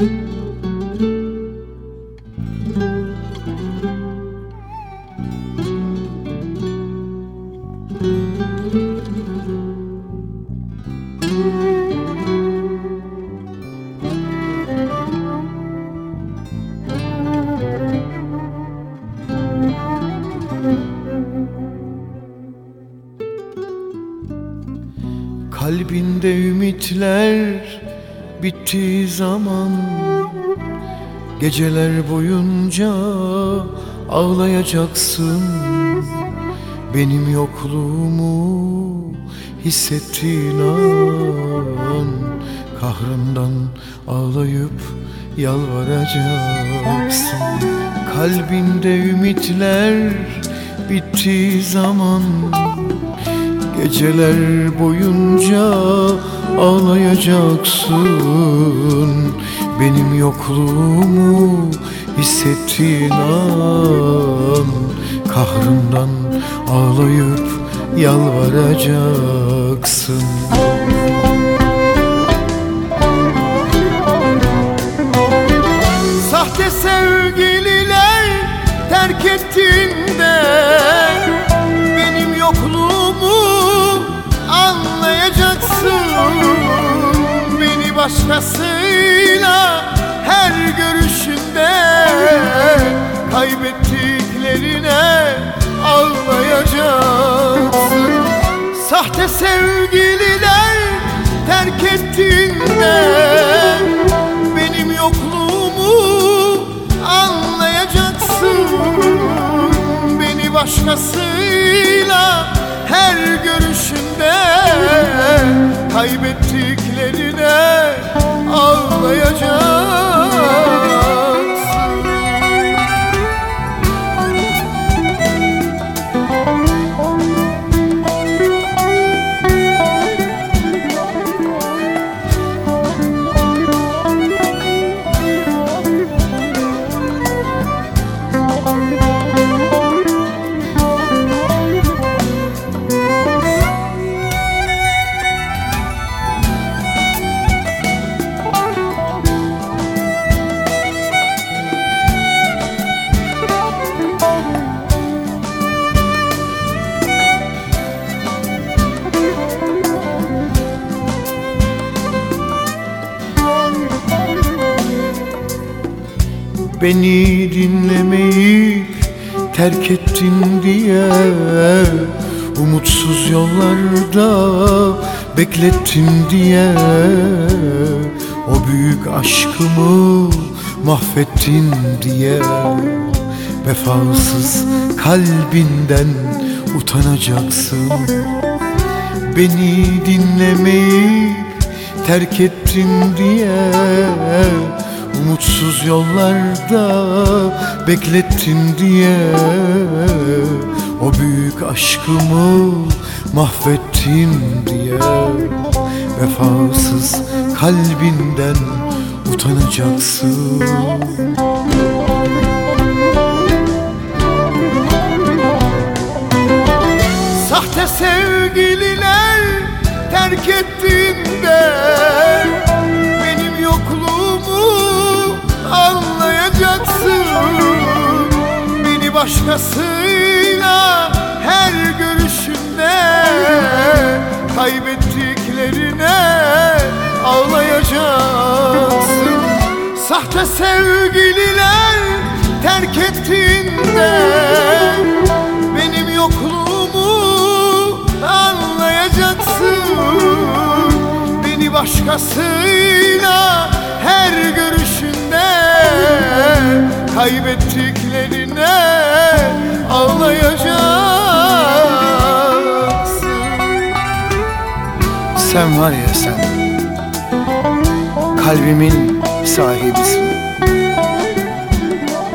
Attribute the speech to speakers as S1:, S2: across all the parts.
S1: Kalbinde ümitler bittiği zaman Geceler boyunca ağlayacaksın. Benim yokluğumu hissettiğin an Kahrımdan ağlayıp yalvaracaksın. Kalbinde ümitler bittiği zaman Geceler boyunca ağlayacaksın. Benim yokluğumu hissettiğin an Kahrımdan ağlayıp yalvaracaksın. Sahte sevgililer terk ettiğinde başkasıyla her görüşünde Kaybettiklerine ağlayacaksın. Sahte sevgililer terk ettiğinde Benim yokluğumu anlayacaksın. Beni başkasıyla her görüşünde Kaybettiklerine Beni dinlemeyip terk ettin diye Umutsuz yollarda beklettin diye O büyük aşkımı mahvettin diye Vefasız kalbinden utanacaksın. Beni dinlemeyip terk ettin diye Umutsuz yollarda beklettin diye O büyük aşkımı mahvettin diye Vefasız kalbinden utanacaksın başkasıyla her görüşünde Kaybettiklerine ağlayacaksın. Sahte sevgililer terk ettiğinde Benim yokluğumu anlayacaksın. Beni başkasıyla her görüşünde Kaybettiklerine ağlayacaksın.
S2: Sen var ya sen Kalbimin sahibisin.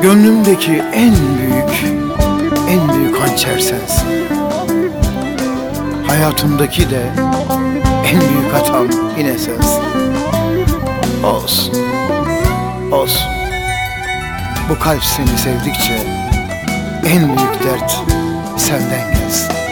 S2: Gönlümdeki en büyük En büyük hançer sensin. Hayatımdaki de En büyük hatam yine sensin. Olsun Olsun Bu kalp seni sevdikçe En büyük dert senden gelsin